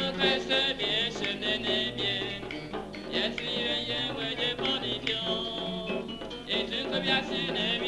Yes, you bien were